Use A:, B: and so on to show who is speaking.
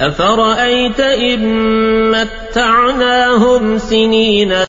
A: أفرأيت إن متعناهم سنين